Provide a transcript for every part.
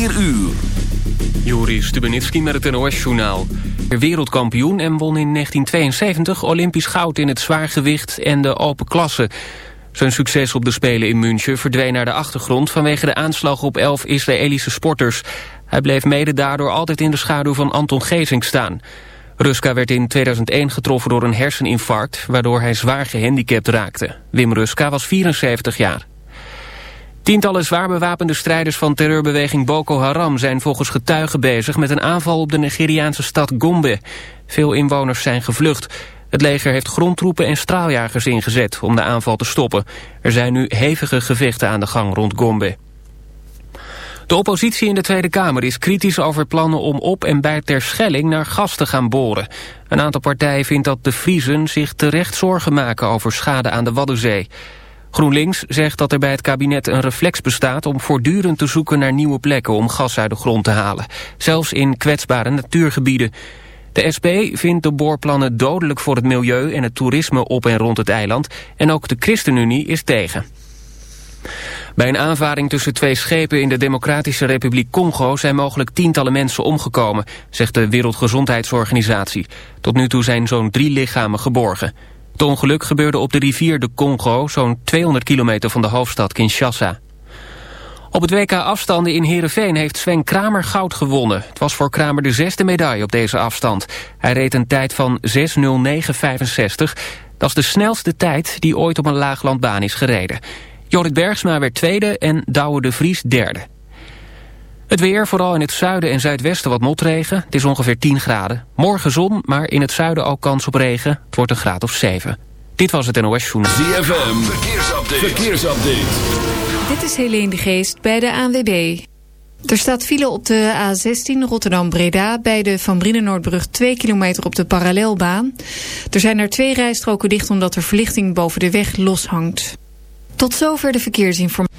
4 uur. Juri Stubenitski met het NOS-journaal. Wereldkampioen en won in 1972 Olympisch goud in het zwaargewicht en de open klasse. Zijn succes op de Spelen in München verdween naar de achtergrond... vanwege de aanslag op elf Israëlische sporters. Hij bleef mede daardoor altijd in de schaduw van Anton Geesink staan. Ruska werd in 2001 getroffen door een herseninfarct... waardoor hij zwaar gehandicapt raakte. Wim Ruska was 74 jaar. Tientallen zwaar bewapende strijders van terreurbeweging Boko Haram... zijn volgens getuigen bezig met een aanval op de Nigeriaanse stad Gombe. Veel inwoners zijn gevlucht. Het leger heeft grondtroepen en straaljagers ingezet om de aanval te stoppen. Er zijn nu hevige gevechten aan de gang rond Gombe. De oppositie in de Tweede Kamer is kritisch over plannen om op en bij Terschelling naar gas te gaan boren. Een aantal partijen vindt dat de Friesen zich terecht zorgen maken over schade aan de Waddenzee. GroenLinks zegt dat er bij het kabinet een reflex bestaat om voortdurend te zoeken naar nieuwe plekken om gas uit de grond te halen. Zelfs in kwetsbare natuurgebieden. De SP vindt de boorplannen dodelijk voor het milieu en het toerisme op en rond het eiland. En ook de ChristenUnie is tegen. Bij een aanvaring tussen twee schepen in de Democratische Republiek Congo zijn mogelijk tientallen mensen omgekomen, zegt de Wereldgezondheidsorganisatie. Tot nu toe zijn zo'n drie lichamen geborgen. Het ongeluk gebeurde op de rivier de Congo, zo'n 200 kilometer van de hoofdstad Kinshasa. Op het WK afstanden in Heerenveen heeft Sven Kramer goud gewonnen. Het was voor Kramer de zesde medaille op deze afstand. Hij reed een tijd van 6.09.65. Dat is de snelste tijd die ooit op een laaglandbaan is gereden. Jorrit Bergsma werd tweede en Douwe de Vries derde. Het weer, vooral in het zuiden en zuidwesten wat motregen. Het is ongeveer 10 graden. Morgen zon, maar in het zuiden ook kans op regen. Het wordt een graad of 7. Dit was het NOS Journal. ZFM, verkeersupdate. verkeersupdate. Dit is Helene de Geest bij de ANWB. Er staat file op de A16 Rotterdam-Breda... bij de Van Brienenoordbrug 2 kilometer op de parallelbaan. Er zijn er twee rijstroken dicht omdat er verlichting boven de weg loshangt. Tot zover de verkeersinformatie.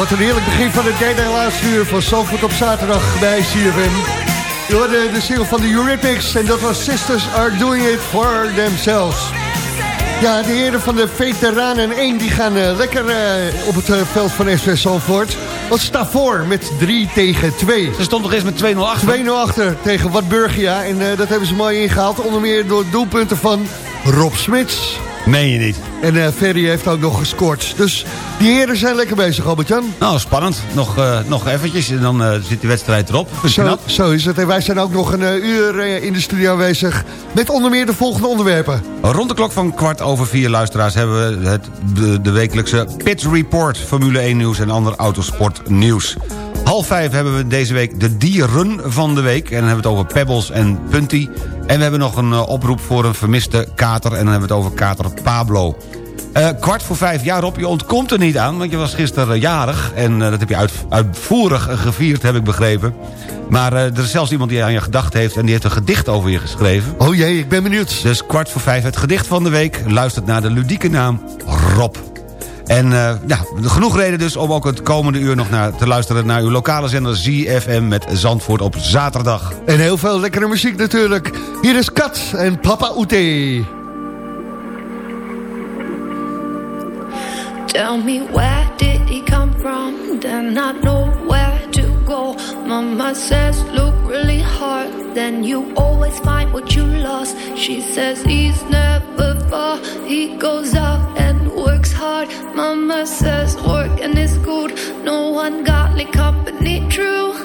Wat een heerlijk begin van het derde en laatste uur van Zandvoort op zaterdag bij CFM. Je hoorde de single van de Eurythmics en dat was Sisters Are Doing It For Themselves. Ja, de heren van de veteranen 1 die gaan uh, lekker uh, op het uh, veld van SV Zandvoort. Wat staat voor met 3 tegen 2. Ze stond nog eens met 2-0 achter. 2-0 achter tegen Watburgia en dat hebben ze mooi ingehaald. Onder meer door doelpunten van Rob Smits. Meen je niet. En uh, Ferry heeft ook nog gescoord. Dus die heren zijn lekker bezig, Albert-Jan. Nou, spannend. Nog, uh, nog eventjes en dan uh, zit de wedstrijd erop. Zo, zo, is het. En wij zijn ook nog een uur in de studio aanwezig... met onder meer de volgende onderwerpen. Rond de klok van kwart over vier, luisteraars... hebben we het, de, de wekelijkse Pit Report, Formule 1 nieuws en ander autosport nieuws. Half vijf hebben we deze week de dieren van de week. En dan hebben we het over Pebbles en Punty. En we hebben nog een oproep voor een vermiste kater. En dan hebben we het over kater Pablo. Uh, kwart voor vijf jaar op, je ontkomt er niet aan... want je was gisteren uh, jarig en dat heb je uit, uitvoerig gevierd, heb ik begrepen. Maar er is zelfs iemand die aan je gedacht heeft... en die heeft een gedicht over je geschreven. Oh jee, ik ben benieuwd. Dus kwart voor vijf, het gedicht van de week... luistert naar de ludieke naam Rob. En ja, genoeg reden dus om ook het komende uur nog naar, te luisteren... naar uw lokale zender ZFM met Zandvoort op zaterdag. En heel veel lekkere muziek natuurlijk. Hier is Kat en Papa Oete. Tell me where did he come from? Then I know where to go. Mama says look really hard. Then you always find what you lost. She says he's never far. He goes out and works hard. Mama says work and is good. No ungodly company true.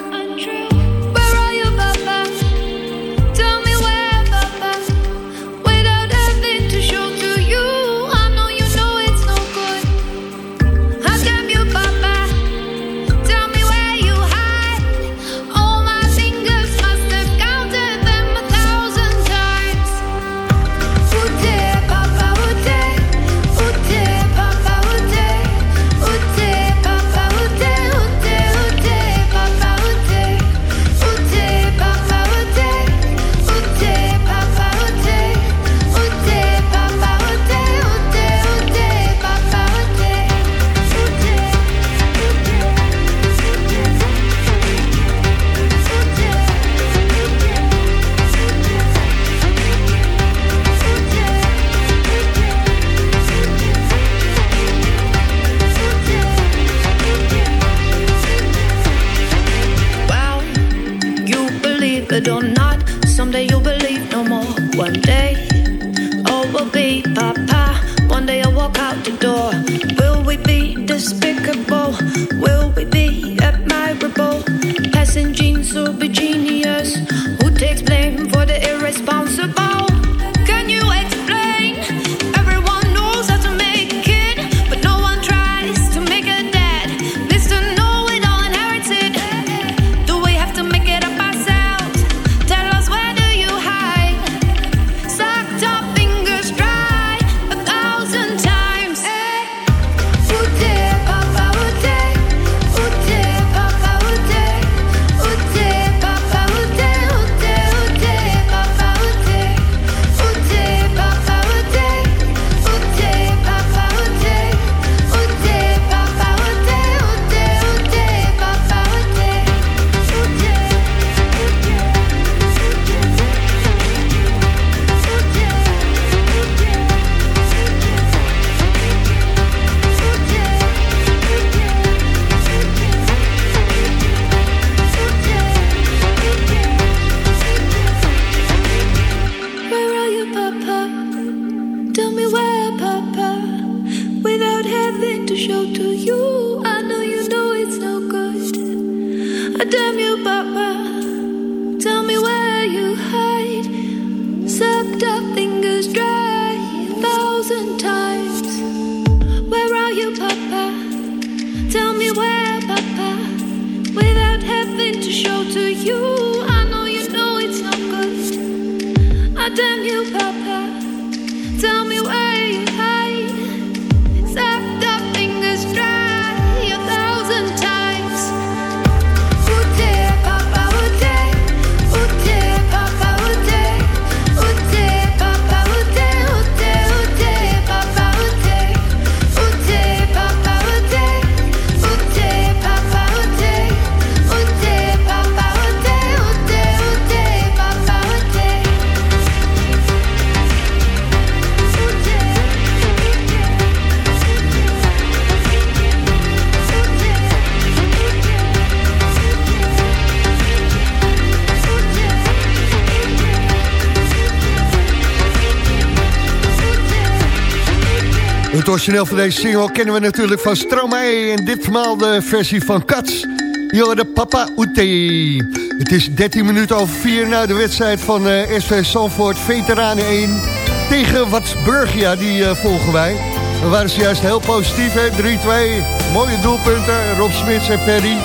Origineel van deze single kennen we natuurlijk van Stromae... en ditmaal de versie van Cats. Jorde Papa Oete. Het is 13 minuten over 4 na de wedstrijd van eh, SV Sanford Veteranen 1... tegen Watsburgia, die eh, volgen wij. We waren juist heel positief, hè? 3-2, mooie doelpunten, Rob Smits en Perry.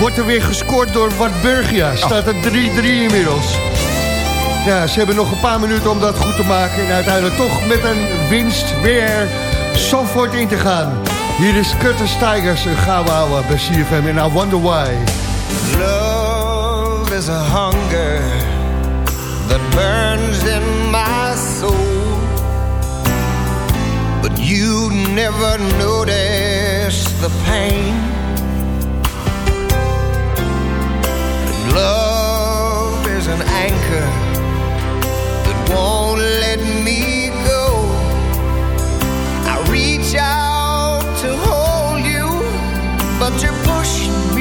Wordt er weer gescoord door Watsburgia. Staat er 3-3 inmiddels. Ja, ze hebben nog een paar minuten om dat goed te maken. En uiteindelijk toch met een winst weer Zandvoort in te gaan. Hier is Curtis Tigers en gouden ouwe bij CFM en I Wonder Why. Love is a hunger that burns in my soul. But you never notice the pain. And love is an anchor that won't let me but you're pushing me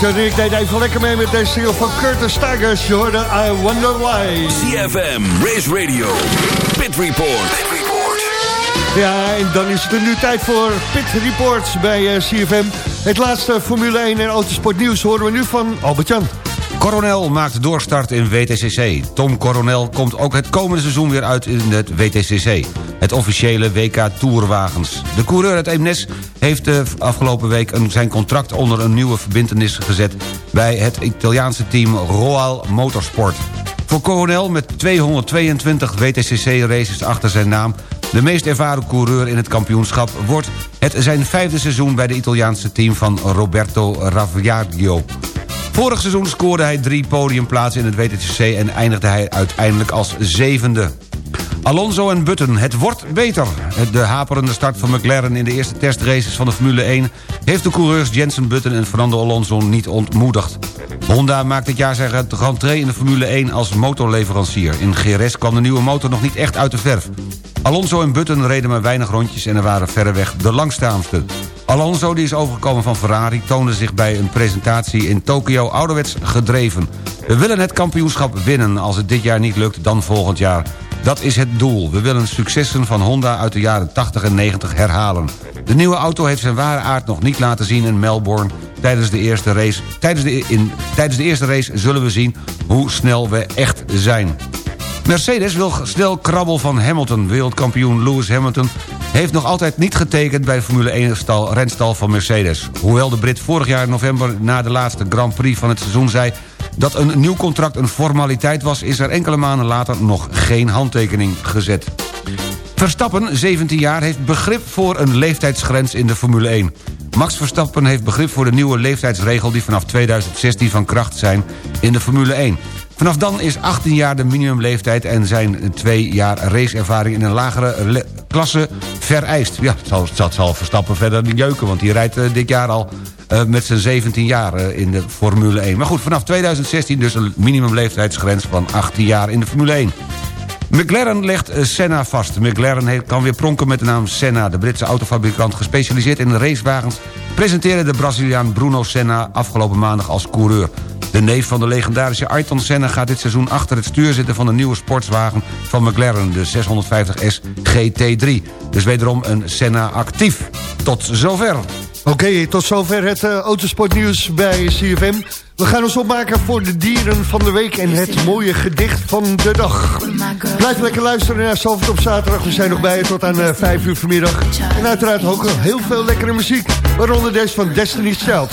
Albert en ik deden even lekker mee met deze single van Curtis Tigers. Je hoorde I Wonder Why. CFM, Race Radio, Pit Report. Ja, en dan is het er nu tijd voor Pit Reports bij eh, CFM. Het laatste Formule 1 en Autosport nieuws horen we nu van Albert Jan. Coronel maakt doorstart in WTCC. Tom Coronel komt ook het komende seizoen weer uit in het WTCC. Het officiële WK Tourwagens. De coureur uit Eemnes heeft de afgelopen week zijn contract onder een nieuwe verbintenis gezet... bij het Italiaanse team Roal Motorsport. Voor Coronel met 222 WTCC-races achter zijn naam De meest ervaren coureur in het kampioenschap wordt het zijn vijfde seizoen... bij de Italiaanse team van Roberto Ravviaggio. Vorig seizoen scoorde hij drie podiumplaatsen in het WTCC... en eindigde hij uiteindelijk als zevende. Alonso en Button, het wordt beter. De haperende start van McLaren in de eerste testraces van de Formule 1... heeft de coureurs Jensen Button en Fernando Alonso niet ontmoedigd. Honda maakt dit jaar zijn rentree in de Formule 1 als motorleverancier. In GRS kwam de nieuwe motor nog niet echt uit de verf. Alonso en Button reden maar weinig rondjes en er waren verreweg de langstaamste. Alonso, die is overgekomen van Ferrari, toonde zich bij een presentatie in Tokio ouderwets gedreven. We willen het kampioenschap winnen. Als het dit jaar niet lukt, dan volgend jaar. Dat is het doel. We willen successen van Honda uit de jaren 80 en 90 herhalen. De nieuwe auto heeft zijn ware aard nog niet laten zien in Melbourne. Tijdens de eerste race, tijdens de, in, tijdens de eerste race zullen we zien hoe snel we echt zijn. Mercedes wil snel krabbel van Hamilton. Wereldkampioen Lewis Hamilton heeft nog altijd niet getekend... bij de Formule 1 stal, renstal van Mercedes. Hoewel de Brit vorig jaar in november na de laatste Grand Prix van het seizoen zei... dat een nieuw contract een formaliteit was... is er enkele maanden later nog geen handtekening gezet. Verstappen, 17 jaar, heeft begrip voor een leeftijdsgrens in de Formule 1. Max Verstappen heeft begrip voor de nieuwe leeftijdsregel... die vanaf 2016 van kracht zijn in de Formule 1. Vanaf dan is 18 jaar de minimumleeftijd... en zijn twee jaar raceervaring in een lagere klasse vereist. Ja, dat zal, Verstappen verder niet jeuken... want die rijdt eh, dit jaar al eh, met zijn 17 jaar eh, in de Formule 1. Maar goed, vanaf 2016 dus een minimumleeftijdsgrens van 18 jaar in de Formule 1. McLaren legt eh, Senna vast. McLaren kan weer pronken met de naam Senna. De Britse autofabrikant gespecialiseerd in racewagens... presenteerde de Braziliaan Bruno Senna afgelopen maandag als coureur. De neef van de legendarische Ayrton Senna gaat dit seizoen achter het stuur zitten... van de nieuwe sportswagen van McLaren, de 650S GT3. Dus wederom een Senna actief. Tot zover. Oké, tot zover het eh, autosportnieuws bij CFM. We gaan ons opmaken voor de dieren van de week en het mooie gedicht van de dag. Blijf lekker luisteren naar Zalvert op zaterdag. We zijn nog bij je tot aan eh, 5 uur vanmiddag. En uiteraard ook heel veel lekkere muziek. Waaronder deze van Destiny's Child.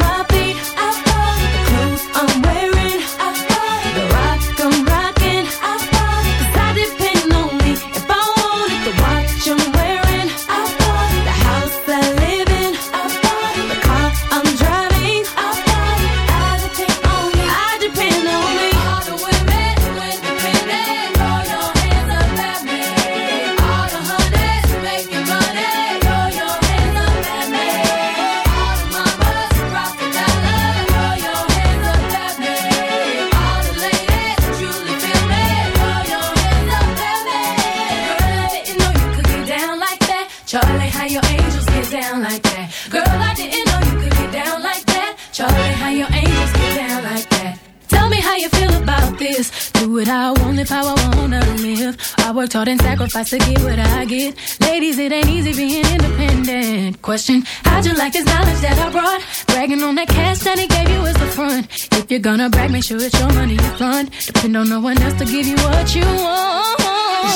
you're gonna brag, make sure it's your money you fund. Depend on no one else to give you what you want.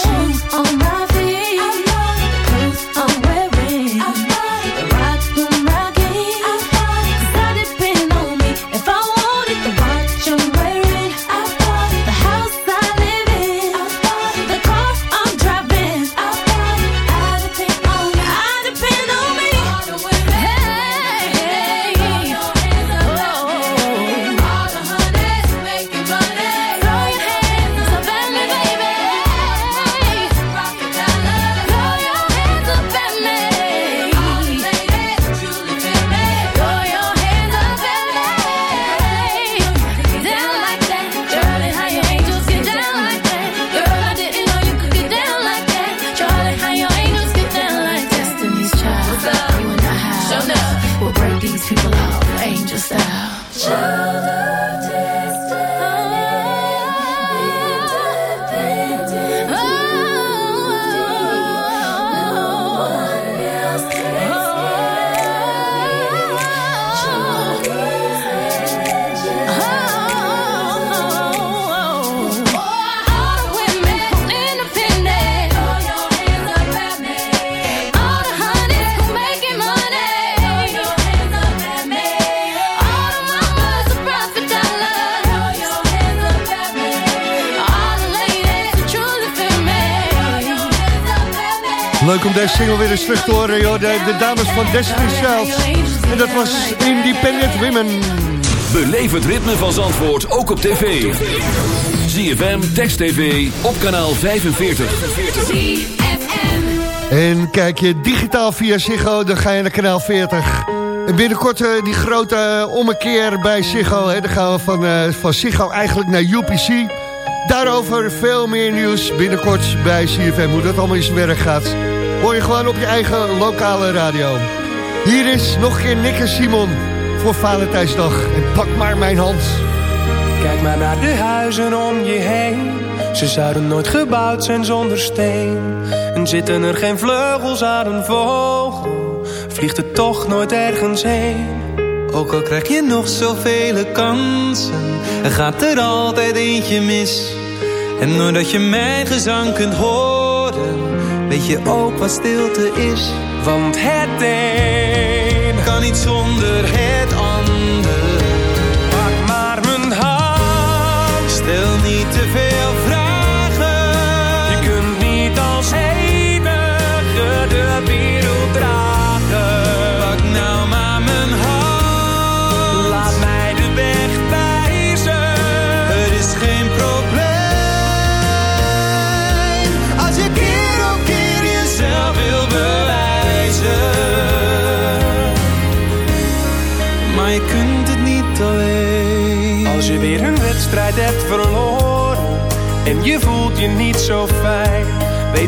Shoes on my feet. The clothes I'm. Deze single weer eens terug te horen, joh. De, de dames van Destiny Child. En dat was Independent Women. Beleef het ritme van Zandvoort ook op tv. ZFM, Text TV, op kanaal 45. En kijk je digitaal via Ziggo, dan ga je naar kanaal 40. En binnenkort eh, die grote eh, ommekeer bij Ziggo. Hè, dan gaan we van, eh, van Ziggo eigenlijk naar UPC. Daarover veel meer nieuws binnenkort bij CFM. Hoe dat allemaal in zijn werk gaat. Hoor je gewoon op je eigen lokale radio. Hier is nog een keer Nick en Simon voor Valentijnsdag. En pak maar mijn hand. Kijk maar naar de huizen om je heen. Ze zouden nooit gebouwd zijn zonder steen. En zitten er geen vleugels aan een vogel, vliegt het toch nooit ergens heen. Ook al krijg je nog zoveel kansen, er gaat er altijd eentje mis. En doordat je mijn gezang kunt horen, weet je ook wat stilte is. Want het een kan niet zonder het ander.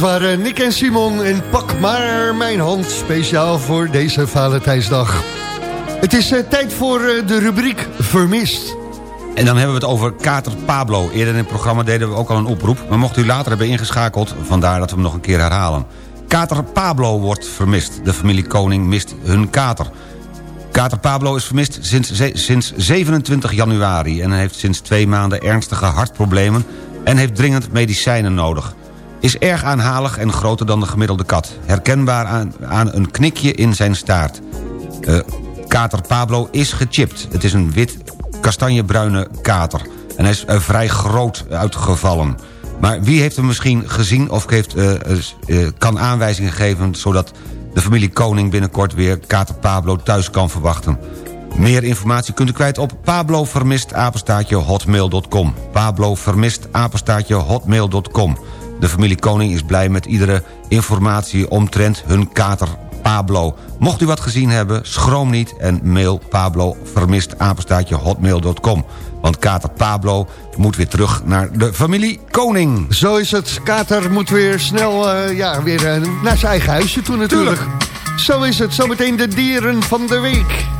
dat waren Nick en Simon en pak maar mijn hand. Speciaal voor deze Valentijnsdag. Het is eh, tijd voor eh, de rubriek Vermist. En dan hebben we het over Kater Pablo. Eerder in het programma deden we ook al een oproep... maar mocht u later hebben ingeschakeld, vandaar dat we hem nog een keer herhalen. Kater Pablo wordt vermist. De familie Koning mist hun kater. Kater Pablo is vermist sinds, sinds 27 januari... en heeft sinds twee maanden ernstige hartproblemen... en heeft dringend medicijnen nodig. Is erg aanhalig en groter dan de gemiddelde kat. Herkenbaar aan, aan een knikje in zijn staart. Kater Pablo is gechipt. Het is een wit kastanjebruine kater. En hij is eh, vrij groot uitgevallen. Maar wie heeft hem misschien gezien of heeft, eh, eh, kan aanwijzingen geven... zodat de familie Koning binnenkort weer kater Pablo thuis kan verwachten? Meer informatie kunt u kwijt op pablovermistapenstaatje.hotmail.com pablovermistapenstaatje.hotmail.com De familie Koning is blij met iedere informatie omtrent hun kater Pablo. Mocht u wat gezien hebben, schroom niet en mail pablovermistapenstaatje.hotmail.com Want kater Pablo moet weer terug naar de familie Koning. Zo is het. Kater moet weer snel eh, ja, weer, eh, naar zijn eigen huisje toe natuurlijk. Zo is het. Zometeen de dieren van de week.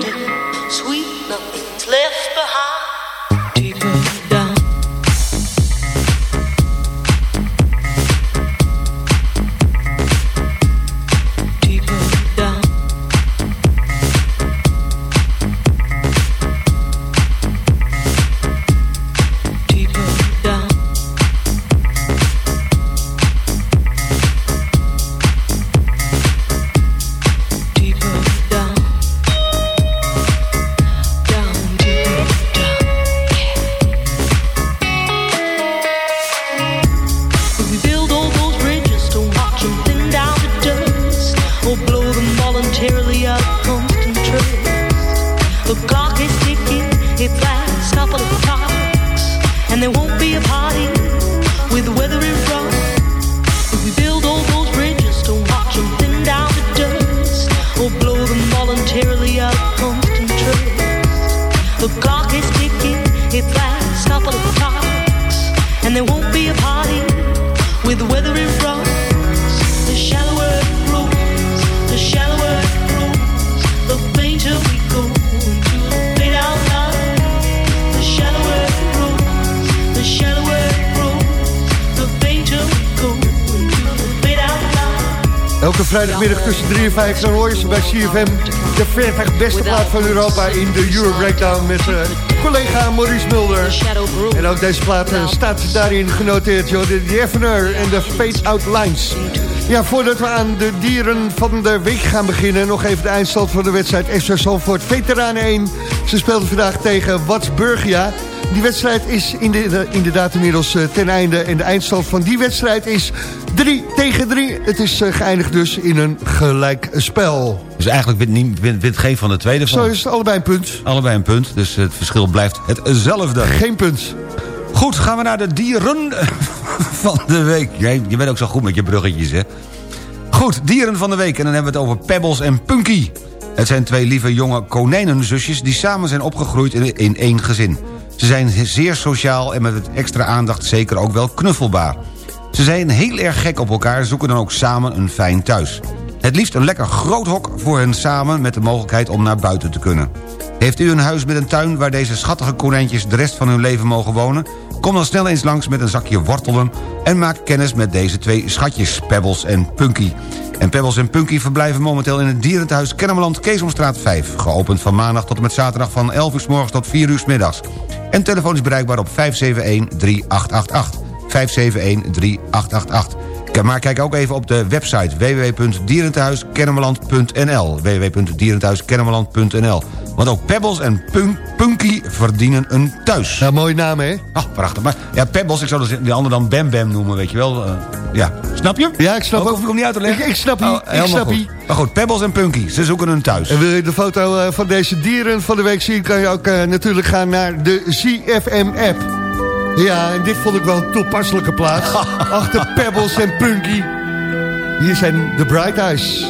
world. Van Europa in de Euro Breakdown met eh, collega Maurice Mulder. En ook deze plaat eh, staat daarin genoteerd, joh. De en de Fade Out Lines. Ja, voordat we aan de dieren van de week gaan beginnen... nog even de eindstand van de wedstrijd SV Zandvoort Veteranen 1. Ze speelden vandaag tegen Watsburgia. Die wedstrijd is in de, inderdaad inmiddels eh, ten einde. En de eindstand van die wedstrijd is 3 tegen 3. Het is eh, geëindigd dus in een gelijk spel. Dus eigenlijk wint, geen van de tweede van. Zo is het allebei een punt. Allebei een punt, dus het verschil blijft hetzelfde. Geen punt. Goed, gaan we naar de dieren van de week. Jij, je bent ook zo goed met je bruggetjes, hè? Goed, dieren van de week. En dan hebben we het over Pebbles en Punky. Het zijn twee lieve jonge konijnenzusjes... die samen zijn opgegroeid in één gezin. Ze zijn zeer sociaal en met extra aandacht zeker ook wel knuffelbaar. Ze zijn heel erg gek op elkaar en zoeken dan ook samen een fijn thuis. Het liefst een lekker groot hok voor hen samen... met de mogelijkheid om naar buiten te kunnen. Heeft u een huis met een tuin waar deze schattige konijntjes... de rest van hun leven mogen wonen? Kom dan snel eens langs met een zakje wortelen... en maak kennis met deze twee schatjes, Pebbles en Punky. En Pebbles en Punky verblijven momenteel in het dierenthuis Kennemerland Keesomstraat 5. Geopend van maandag tot en met zaterdag van 11 uur s morgens tot 4 uur s middags. En telefoon is bereikbaar op 571-3888. 571-3888. Maar kijk ook even op de website www.dierentehuiskennemerland.nl www.dierentehuiskennemerland.nl Want ook Pebbles en Punk Punky verdienen een thuis. Ja, mooie naam, hè? Ah, prachtig. Maar ja, Pebbles, ik zou die andere dan Bam Bam noemen, weet je wel. Uh, ja, snap je? Ja, ik snap ook. Hoef ik hem niet uit te leggen? Ik, ik snap je, Oh, ik snap je. Maar goed, Pebbles en Punky, ze zoeken een thuis. En wil je de foto eh, van deze dieren van de week zien... kan je ook eh, natuurlijk gaan naar de CFM-app. Ja, en dit vond ik wel een toepasselijke plaats. Achter Pebbles en Punky. Hier zijn de Bright Eyes.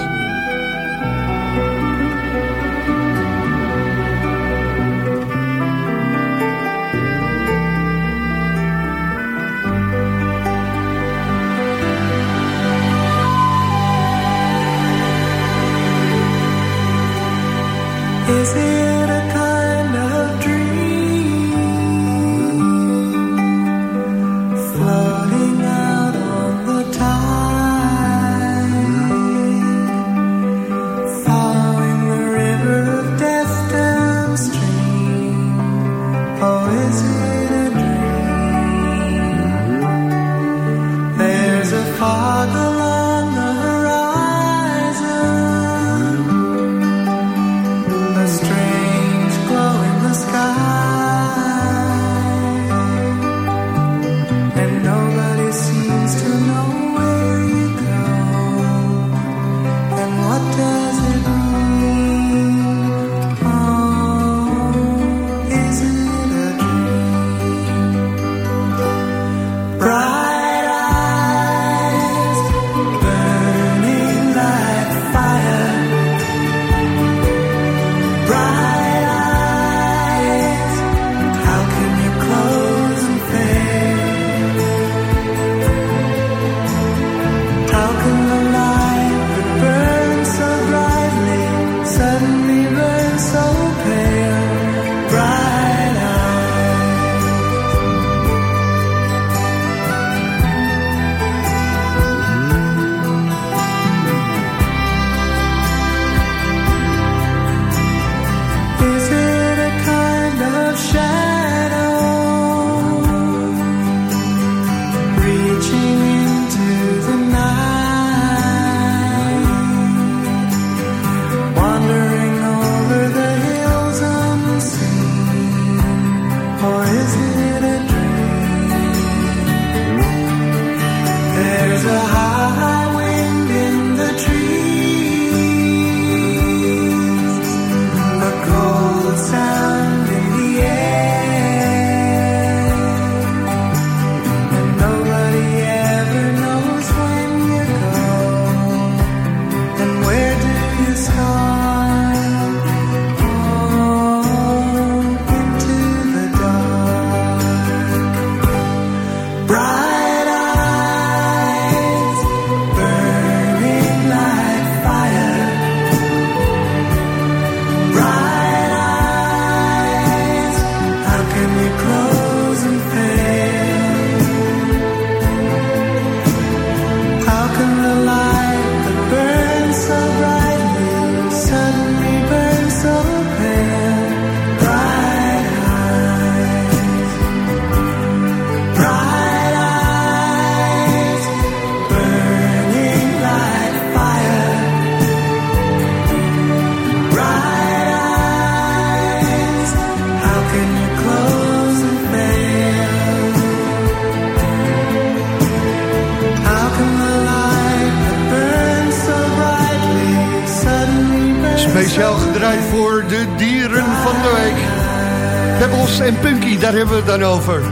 Daar hebben we het dan over.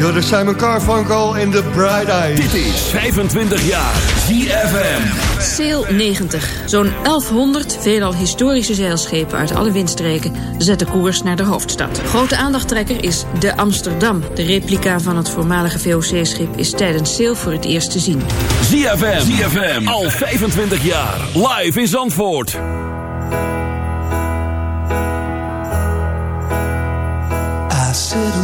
Door de Simon Carfunkel en de Bright Eyes. Dit is 25 jaar ZFM. Sail 90. Zo'n 1100 veelal historische zeilschepen uit alle windstreken zetten koers naar de hoofdstad. Grote aandachttrekker is de Amsterdam. De replica van het voormalige VOC-schip is tijdens Sail voor het eerst te zien. ZFM. ZFM. Al 25 jaar. Live in Zandvoort. I.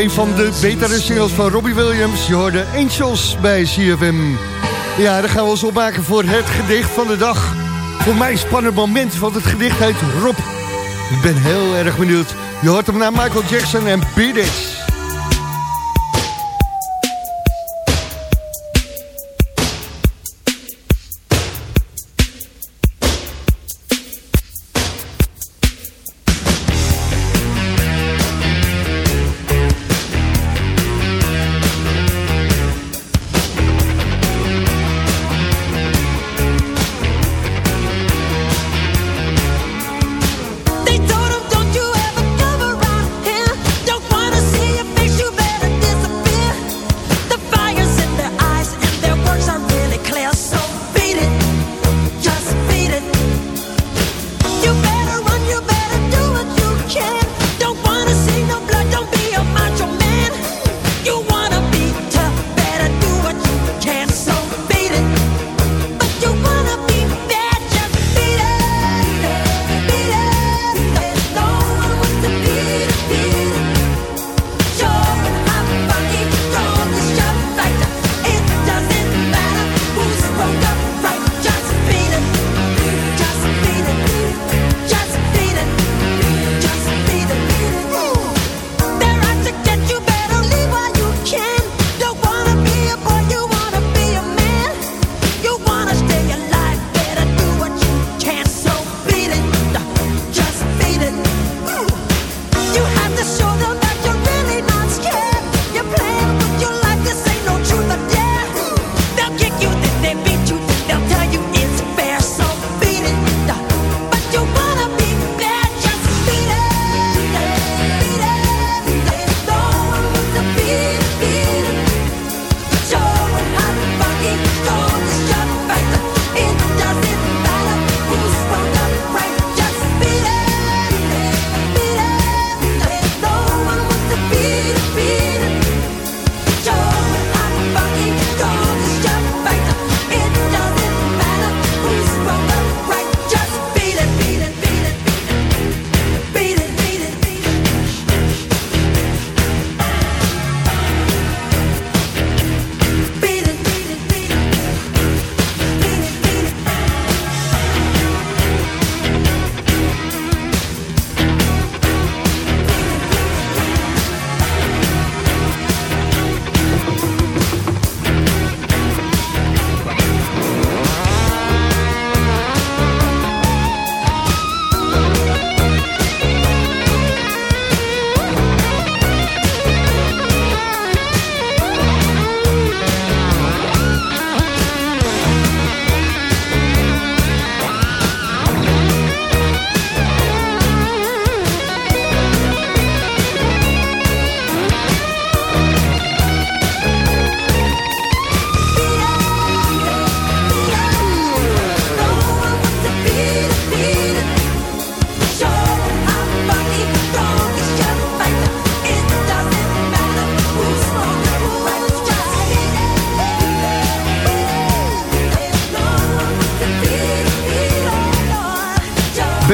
een van de betere singles van Robbie Williams. Je hoorde Angels bij CFM. Ja, daar gaan we ons opmaken voor het gedicht van de dag. Voor mij een spannend moment, want het gedicht heet Rob. Ik ben heel erg benieuwd. Je hoort hem naar Michael Jackson en Beat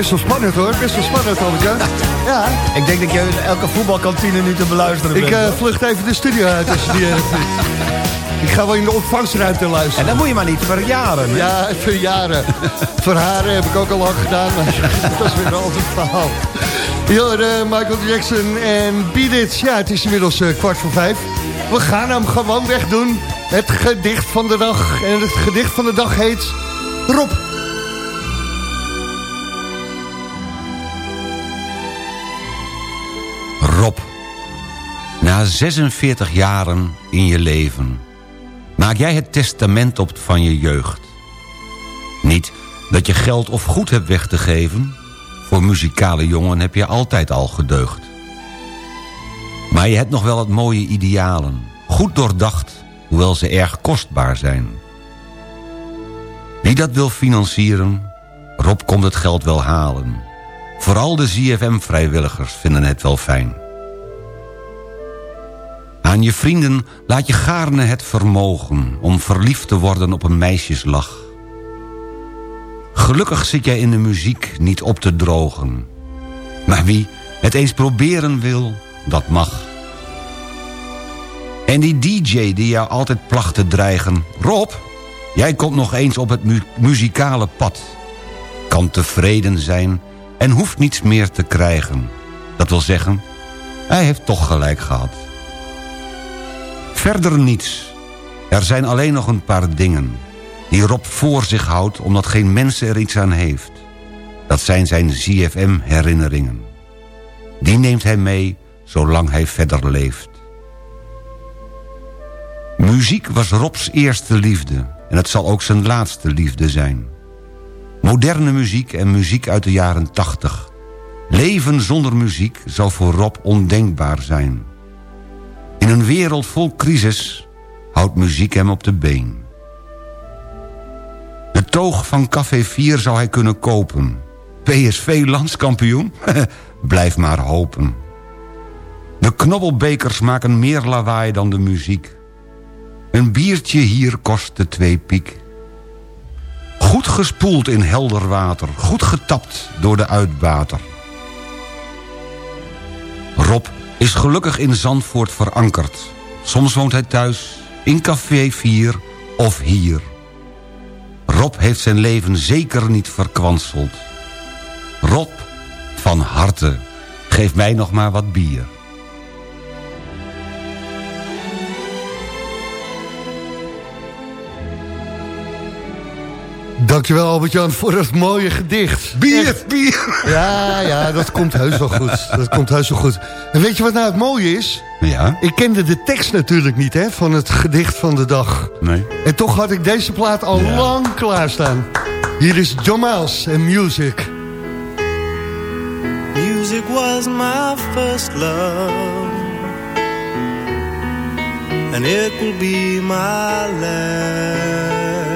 Best wel spannend hoor, best wel spannend Albert-Jan. Ja. Ik denk dat je elke voetbalkantine nu te beluisteren Ik bent. eh, vlucht even de studio uit als je die vindt. Ik ga wel in de ontvangstruimte luisteren. En dat moet je maar niet verjaren. hè? Ja, voor jaren. voor haren heb ik ook al lang gedaan, maar dat is weer een ander verhaal. Hier, eh, Michael Jackson en Beat It. Ja, het is inmiddels eh, kwart voor vijf. We gaan hem gewoon wegdoen. Het gedicht van de dag. En het gedicht van de dag heet. Rob, na 46 jaren in je leven... maak jij het testament op van je jeugd. Niet dat je geld of goed hebt weg te geven... voor muzikale jongen heb je altijd al gedeugd. Maar je hebt nog wel het mooie idealen. Goed doordacht, hoewel ze erg kostbaar zijn. Wie dat wil financieren, Rob komt het geld wel halen... Vooral de ZFM-vrijwilligers vinden het wel fijn. Aan je vrienden laat je gaarne het vermogen... om verliefd te worden op een meisjeslach. Gelukkig zit jij in de muziek niet op te drogen. Maar wie het eens proberen wil, dat mag. En die DJ die jou altijd placht te dreigen... Rob, jij komt nog eens op het mu- muzikale pad. Kan tevreden zijn en hoeft niets meer te krijgen. Dat wil zeggen, hij heeft toch gelijk gehad. Verder niets. Er zijn alleen nog een paar dingen... die Rob voor zich houdt omdat geen mens er iets aan heeft. Dat zijn zijn ZFM-herinneringen. Die neemt hij mee zolang hij verder leeft. Muziek was Robs eerste liefde... en het zal ook zijn laatste liefde zijn... Moderne muziek en muziek uit de jaren 80. Leven zonder muziek zou voor Rob ondenkbaar zijn. In een wereld vol crisis houdt muziek hem op de been. De toog van Café 4 zou hij kunnen kopen. PSV landskampioen? Blijf maar hopen. De knobbelbekers maken meer lawaai dan de muziek. Een biertje hier kostte twee piek. Goed gespoeld in helder water, goed getapt door de uitbater. Rob is gelukkig in Zandvoort verankerd. Soms woont hij thuis, in Café 4 of hier. Rob heeft zijn leven zeker niet verkwanseld. Rob, van harte, geef mij nog maar wat bier. Dankjewel Albert-Jan voor dat mooie gedicht. Bier, Echt. bier. Ja, ja, dat komt heus wel goed. Dat komt heus wel goed. En weet je wat nou het mooie is? Ja? Ik kende de tekst natuurlijk niet hè, van het gedicht van de dag. Nee. En toch had ik deze plaat al Ja. lang klaarstaan. Hier is John Miles en Music. Music was my first love, and it will be my last.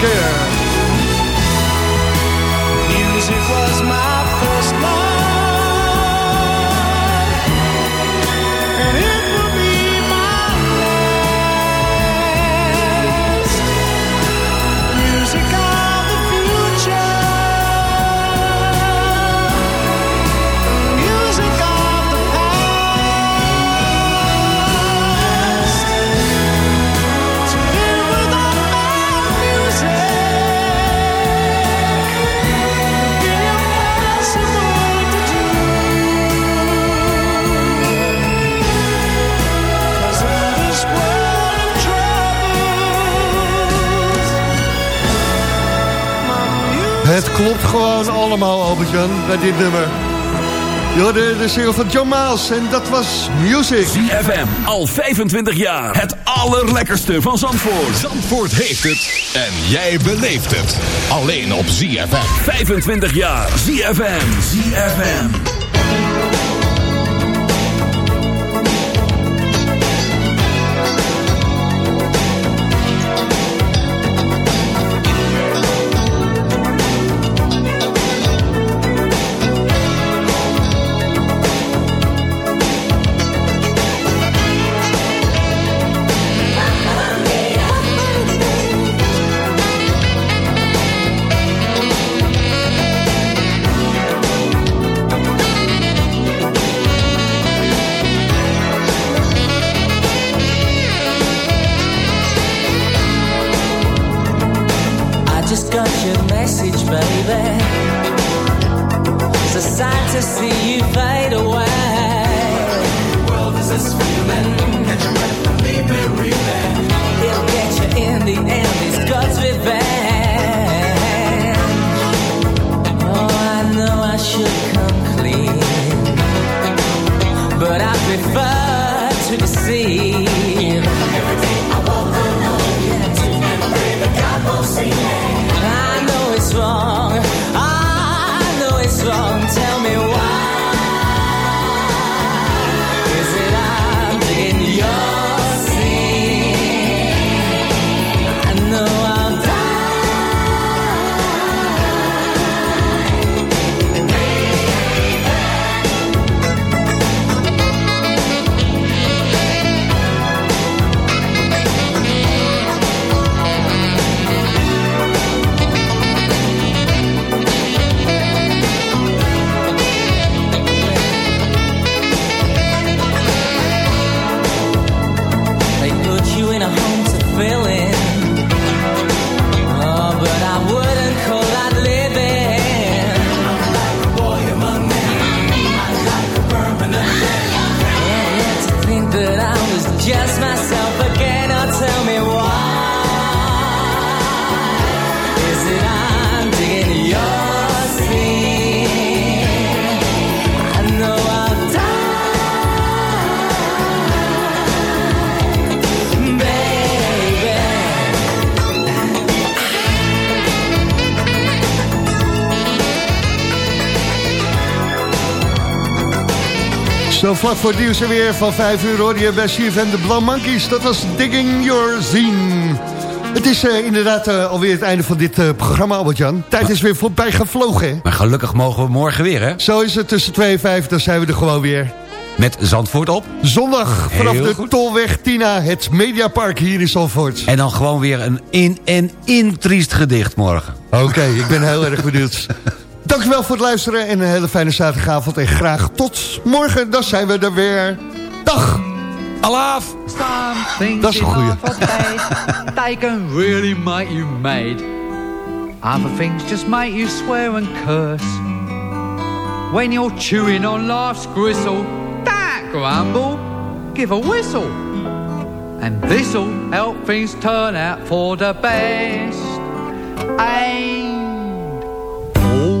Hij gewoon allemaal, Albert-Jan, bij dit nummer. Je hoorde de single van John Miles en dat was Music. ZFM, al 25 jaar. Het allerlekkerste van Zandvoort. Zandvoort heeft het en jij beleeft het. Alleen op ZFM. 25 jaar. ZFM. ZFM. Vlak voor het nieuws en weer van 5 uur hoor je bij CFM de Blauw Monkeys. Dat was Digging Your Zine. Het is eh, inderdaad eh, alweer het einde van dit eh, programma, Albert-Jan. Tijd is weer voorbij gevlogen, hè? Maar gelukkig mogen we morgen weer, hè? Zo is het tussen 2 en 5, dan zijn we er gewoon weer. Met Zandvoort op. Zondag vanaf Heel de goed. Tolweg Tina, het Mediapark hier in Zandvoort. En dan gewoon weer een in- en intriest gedicht morgen. Oké, ik ben heel erg benieuwd. Dankjewel voor het luisteren en een hele fijne zaterdagavond. En graag tot morgen, dan zijn we er weer. Dag! Alaaf! Dat is een goeie. they can really make you mad. Other things just make you swear and curse. When you're chewing on life's gristle, don't grumble, give a whistle. And this'll help things turn out for the best. And